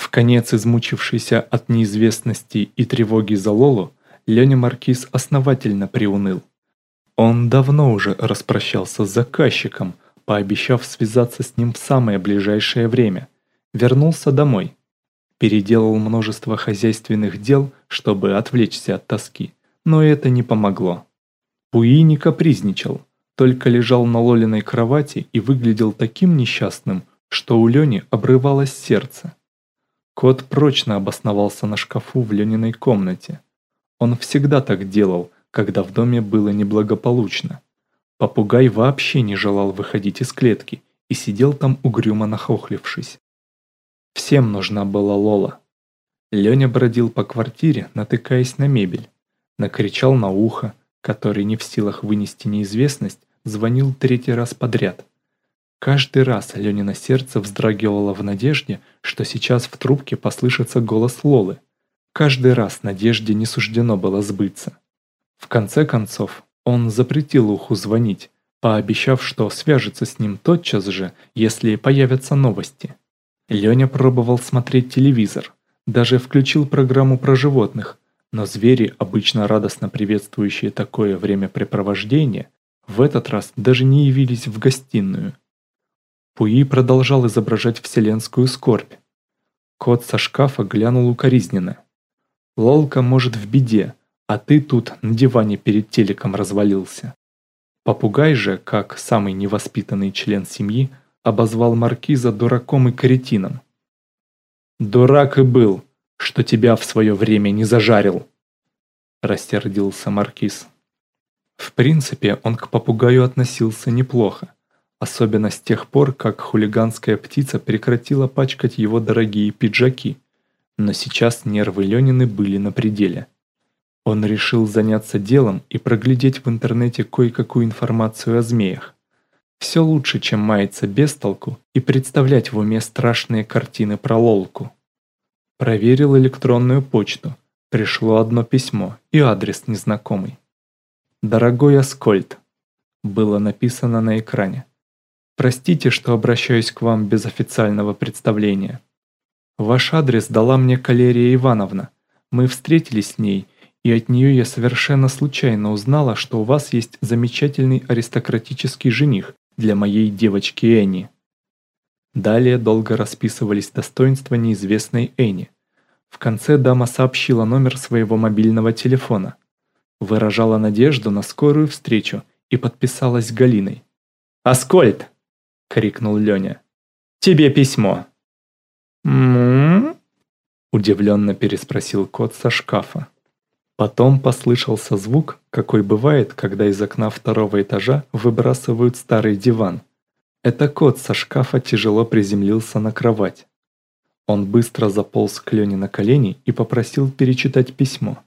В конец измучившийся от неизвестности и тревоги за Лолу, Леня Маркиз основательно приуныл. Он давно уже распрощался с заказчиком, пообещав связаться с ним в самое ближайшее время. Вернулся домой. Переделал множество хозяйственных дел, чтобы отвлечься от тоски, но это не помогло. Пуи не капризничал, только лежал на Лолиной кровати и выглядел таким несчастным, что у Лени обрывалось сердце. Кот прочно обосновался на шкафу в Лениной комнате. Он всегда так делал, когда в доме было неблагополучно. Попугай вообще не желал выходить из клетки и сидел там угрюмо нахохлившись. Всем нужна была Лола. Леня бродил по квартире, натыкаясь на мебель. Накричал на ухо, который не в силах вынести неизвестность, звонил третий раз подряд. Каждый раз Ленина сердце вздрагивало в надежде, что сейчас в трубке послышится голос Лолы. Каждый раз надежде не суждено было сбыться. В конце концов, он запретил уху звонить, пообещав, что свяжется с ним тотчас же, если появятся новости. Леня пробовал смотреть телевизор, даже включил программу про животных, но звери, обычно радостно приветствующие такое времяпрепровождение, в этот раз даже не явились в гостиную. Пуи продолжал изображать вселенскую скорбь. Кот со шкафа глянул укоризненно. «Лолка может в беде, а ты тут на диване перед телеком развалился». Попугай же, как самый невоспитанный член семьи, обозвал маркиза дураком и каретином. «Дурак и был, что тебя в свое время не зажарил!» Растердился маркиз. В принципе, он к попугаю относился неплохо особенно с тех пор, как хулиганская птица прекратила пачкать его дорогие пиджаки. Но сейчас нервы Ленины были на пределе. Он решил заняться делом и проглядеть в интернете кое-какую информацию о змеях. Все лучше, чем маяться без толку и представлять в уме страшные картины про лолку. Проверил электронную почту. Пришло одно письмо и адрес незнакомый. «Дорогой Аскольд», было написано на экране. Простите, что обращаюсь к вам без официального представления. Ваш адрес дала мне Калерия Ивановна. Мы встретились с ней, и от нее я совершенно случайно узнала, что у вас есть замечательный аристократический жених для моей девочки Энни. Далее долго расписывались достоинства неизвестной Энни. В конце дама сообщила номер своего мобильного телефона, выражала надежду на скорую встречу и подписалась Галиной. «Аскольд!» — крикнул Леня. «Тебе письмо!» «М-м-м?» удивленно переспросил кот со шкафа. Потом послышался звук, какой бывает, когда из окна второго этажа выбрасывают старый диван. Это кот со шкафа тяжело приземлился на кровать. Он быстро заполз к Лене на колени и попросил перечитать письмо.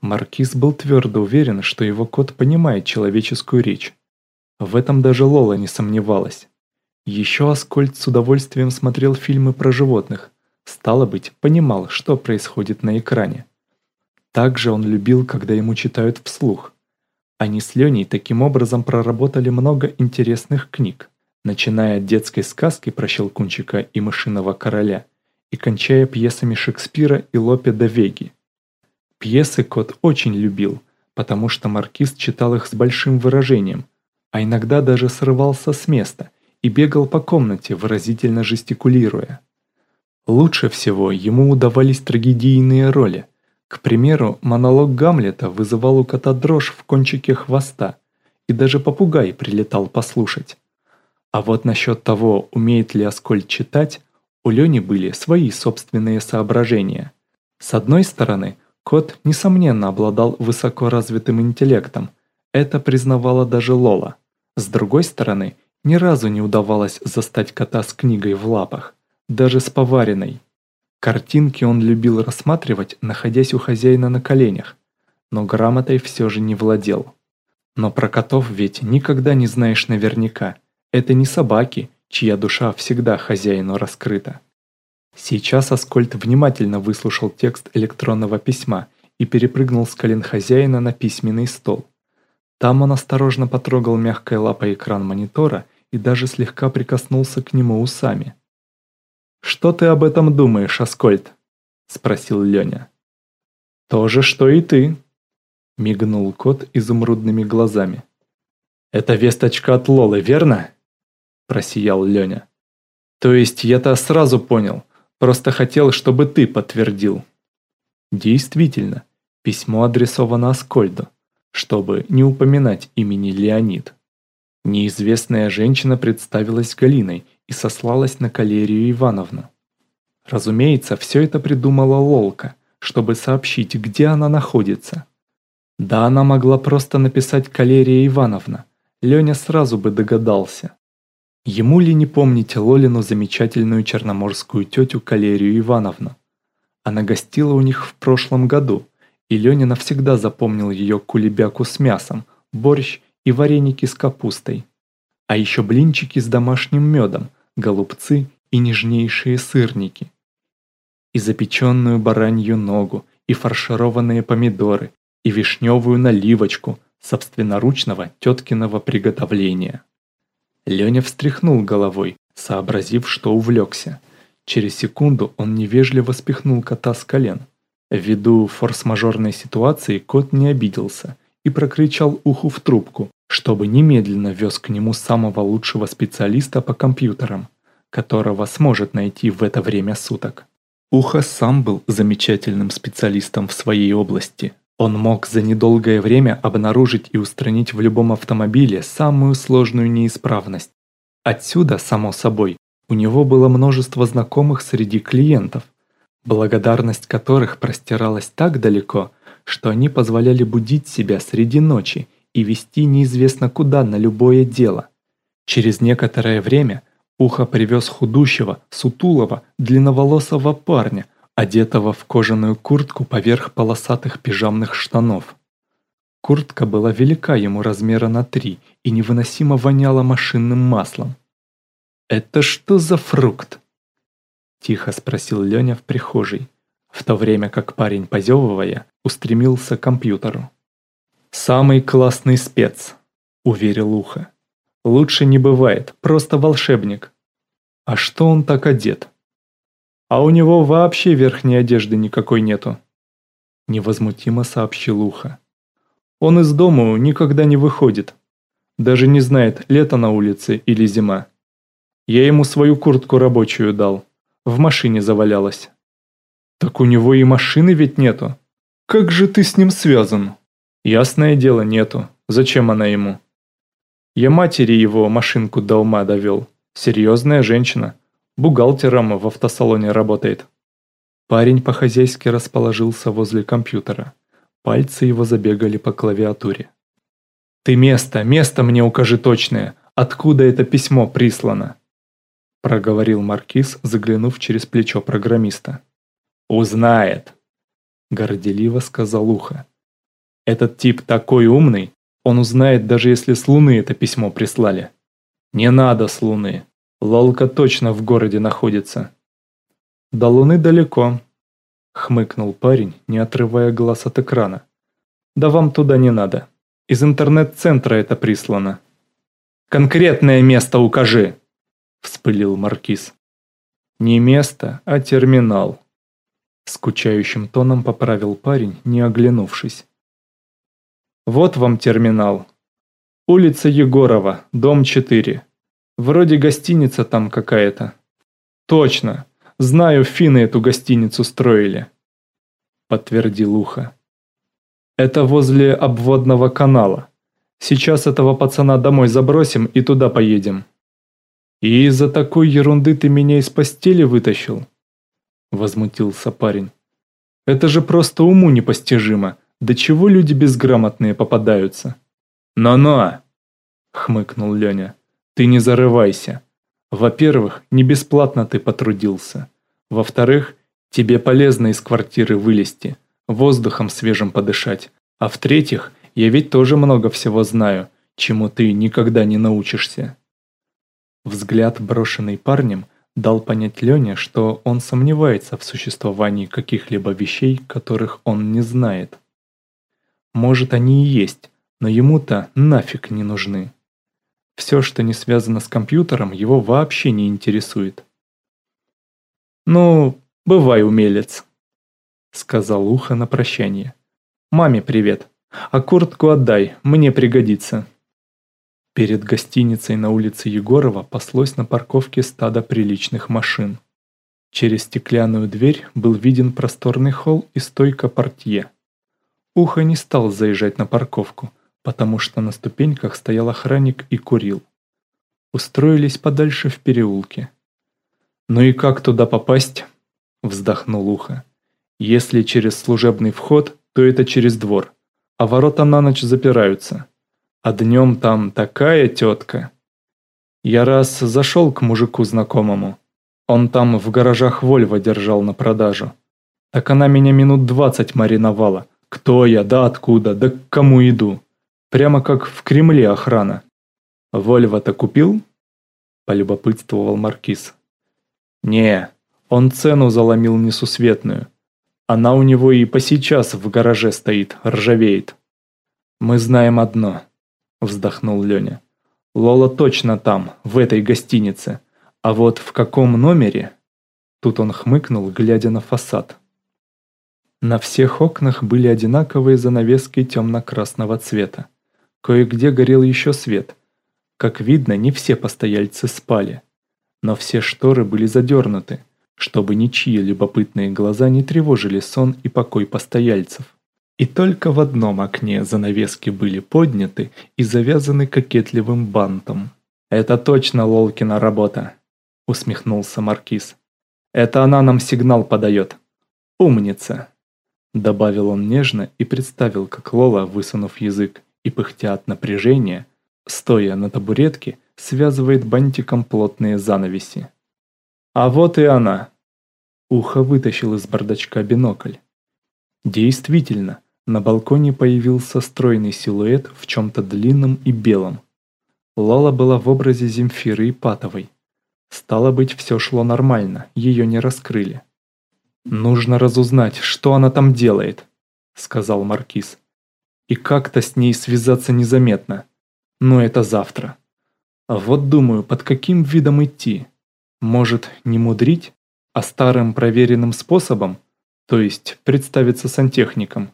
Маркиз был твердо уверен, что его кот понимает человеческую речь, в этом даже Лола не сомневалась. Еще Аскольд с удовольствием смотрел фильмы про животных, стало быть, понимал, что происходит на экране. Также он любил, когда ему читают вслух. Они с Леней таким образом проработали много интересных книг, начиная от детской сказки про Щелкунчика и Мышиного короля и кончая пьесами Шекспира и Лопе да Веги. Пьесы кот очень любил, потому что маркиз читал их с большим выражением – а иногда даже срывался с места и бегал по комнате, выразительно жестикулируя. Лучше всего ему удавались трагедийные роли. К примеру, монолог Гамлета вызывал у кота дрожь в кончике хвоста, и даже попугай прилетал послушать. А вот насчет того, умеет ли Аскольд читать, у Лени были свои собственные соображения. С одной стороны, кот, несомненно, обладал высоко развитым интеллектом, это признавала даже Лола. С другой стороны, ни разу не удавалось застать кота с книгой в лапах, даже с поваренной. Картинки он любил рассматривать, находясь у хозяина на коленях, но грамотой все же не владел. Но про котов ведь никогда не знаешь наверняка. Это не собаки, чья душа всегда хозяину раскрыта. Сейчас Аскольд внимательно выслушал текст электронного письма и перепрыгнул с колен хозяина на письменный стол. Там он осторожно потрогал мягкой лапой экран монитора и даже слегка прикоснулся к нему усами. «Что ты об этом думаешь, Аскольд?» – спросил Леня. «То же, что и ты», – мигнул кот изумрудными глазами. «Это весточка от Лолы, верно?» – просиял Леня. «То есть я-то сразу понял, просто хотел, чтобы ты подтвердил». Действительно, письмо адресовано Аскольду, чтобы не упоминать имени Леонид. Неизвестная женщина представилась Галиной и сослалась на Калерию Ивановну. Разумеется, все это придумала Лолка, чтобы сообщить, где она находится. Да она могла просто написать Калерия Ивановна, Леня сразу бы догадался. Ему ли не помнить Лолину замечательную черноморскую тетю Калерию Ивановну? Она гостила у них в прошлом году, и Леня навсегда запомнил ее кулебяку с мясом, борщ и вареники с капустой. А еще блинчики с домашним медом, голубцы и нежнейшие сырники. И запеченную баранью ногу, и фаршированные помидоры, и вишневую наливочку собственноручного теткиного приготовления. Леня встряхнул головой, сообразив, что увлекся. Через секунду он невежливо спихнул кота с колен. Ввиду форс-мажорной ситуации кот не обиделся и прокричал уху в трубку, чтобы немедленно вез к нему самого лучшего специалиста по компьютерам, которого сможет найти в это время суток. Ухо сам был замечательным специалистом в своей области. Он мог за недолгое время обнаружить и устранить в любом автомобиле самую сложную неисправность. Отсюда, само собой, у него было множество знакомых среди клиентов, благодарность которых простиралась так далеко, что они позволяли будить себя среди ночи и вести неизвестно куда на любое дело. Через некоторое время Ухо привез худущего, сутулого, длинноволосого парня, одетого в кожаную куртку поверх полосатых пижамных штанов. Куртка была велика ему размера на три и невыносимо воняла машинным маслом. «Это что за фрукт?» Тихо спросил Леня в прихожей, в то время как парень, позевывая, устремился к компьютеру. «Самый классный спец», — уверил Ухо. «Лучше не бывает, просто волшебник». «А что он так одет?» «А у него вообще верхней одежды никакой нету», — невозмутимо сообщил Ухо. «Он из дома никогда не выходит. Даже не знает, лето на улице или зима. Я ему свою куртку рабочую дал. В машине завалялась». «Так у него и машины ведь нету. Как же ты с ним связан?» Ясное дело, нету. Зачем она ему? Я матери его машинку до ума довел. Серьезная женщина. Бухгалтером в автосалоне работает. Парень по-хозяйски расположился возле компьютера. Пальцы его забегали по клавиатуре. «Ты место, место мне укажи точное. Откуда это письмо прислано?» Проговорил Маркиз, заглянув через плечо программиста. «Узнает», — горделиво сказал Ухо. Этот тип такой умный, он узнает, даже если с Луны это письмо прислали. Не надо с Луны. Лолка точно в городе находится. До Луны далеко, хмыкнул парень, не отрывая глаз от экрана. Да вам туда не надо. Из интернет-центра это прислано. Конкретное место укажи, вспылил Маркиз. Не место, а терминал. Скучающим тоном поправил парень, не оглянувшись. Вот вам терминал. Улица Егорова, дом 4. Вроде гостиница там какая-то. Точно. Знаю, финны эту гостиницу строили. Подтвердил Ухо. Это возле обводного канала. Сейчас этого пацана домой забросим и туда поедем. И из-за такой ерунды ты меня из постели вытащил? Возмутился парень. Это же просто уму непостижимо. До чего люди безграмотные попадаются? «Но-но!» – хмыкнул Леня. «Ты не зарывайся. Во-первых, не бесплатно ты потрудился. Во-вторых, тебе полезно из квартиры вылезти, воздухом свежим подышать. А в-третьих, я ведь тоже много всего знаю, чему ты никогда не научишься». Взгляд, брошенный парнем, дал понять Лене, что он сомневается в существовании каких-либо вещей, которых он не знает. Может, они и есть, но ему-то нафиг не нужны. Все, что не связано с компьютером, его вообще не интересует. «Ну, бывай, умелец», — сказал Ухо на прощание. «Маме привет, а куртку отдай, мне пригодится». Перед гостиницей на улице Егорова паслось на парковке стадо приличных машин. Через стеклянную дверь был виден просторный холл и стойка портье. Ухо не стал заезжать на парковку, потому что на ступеньках стоял охранник и курил. Устроились подальше в переулке. «Ну и как туда попасть?» – вздохнул Ухо. «Если через служебный вход, то это через двор, а ворота на ночь запираются. А днем там такая тетка. Я раз зашел к мужику знакомому. Он там в гаражах Вольво держал на продажу. Так она меня минут двадцать мариновала. Кто я, да откуда, да к кому иду. Прямо как в Кремле охрана. Вольво-то купил? Полюбопытствовал Маркиз. Не, он цену заломил несусветную. Она у него и по сейчас в гараже стоит, ржавеет. Мы знаем одно – вздохнул Леня. Лола точно там, в этой гостинице. А вот в каком номере? Тут он хмыкнул, глядя на фасад. На всех окнах были одинаковые занавески темно-красного цвета. Кое-где горел еще свет. Как видно, не все постояльцы спали. Но все шторы были задернуты, чтобы ничьи любопытные глаза не тревожили сон и покой постояльцев. И только в одном окне занавески были подняты и завязаны кокетливым бантом. «Это точно Лолкина работа», — усмехнулся Маркиз. «Это она нам сигнал подает. Умница!» Добавил он нежно и представил, как Лола, высунув язык и пыхтя от напряжения, стоя на табуретке, связывает бантиком плотные занавеси. «А вот и она!» Ухо вытащил из бардачка бинокль. Действительно, на балконе появился стройный силуэт в чем-то длинном и белом. Лала была в образе Земфиры Ипатовой. Стало быть, все шло нормально, ее не раскрыли. «Нужно разузнать, что она там делает», — сказал Маркиз. «И как-то с ней связаться незаметно. Но это завтра. Вот думаю, под каким видом идти? Может, не мудрить, а старым проверенным способом, то есть представиться сантехником?»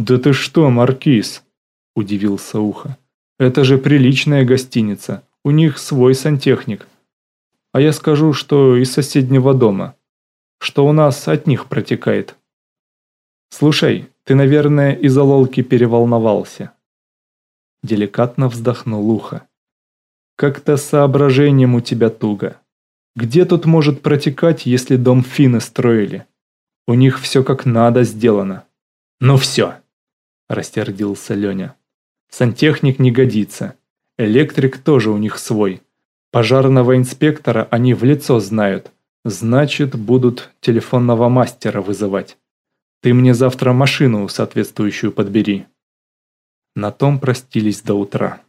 «Да ты что, Маркиз?» – удивился Ухо. «Это же приличная гостиница, у них свой сантехник. А я скажу, что из соседнего дома, что у нас от них протекает». «Слушай, ты, наверное, из-за лолки переволновался». Деликатно вздохнул Ухо. «Как-то соображением у тебя туго. Где тут может протекать, если дом финны строили? У них все как надо сделано. Ну все!» Растердился Леня. Сантехник не годится. Электрик тоже у них свой. Пожарного инспектора они в лицо знают. Значит, будут телефонного мастера вызывать. Ты мне завтра машину соответствующую подбери. На том простились до утра.